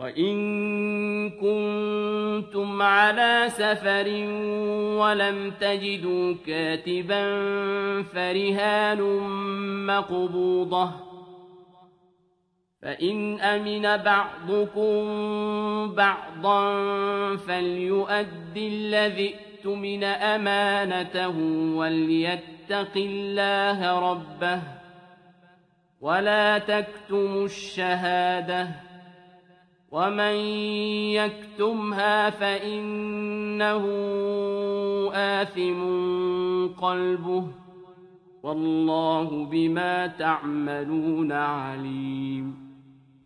وإن كنتم على سفر ولم تجدوا كاتبا فرهان مقبوضة فإن أمن بعضكم بعضا فليؤد الذي اؤتمن أمانته وليتق الله ربه ولا تكتموا الشهاده ومن يكتمها فإنه آثم قلبه والله بما تعملون عليم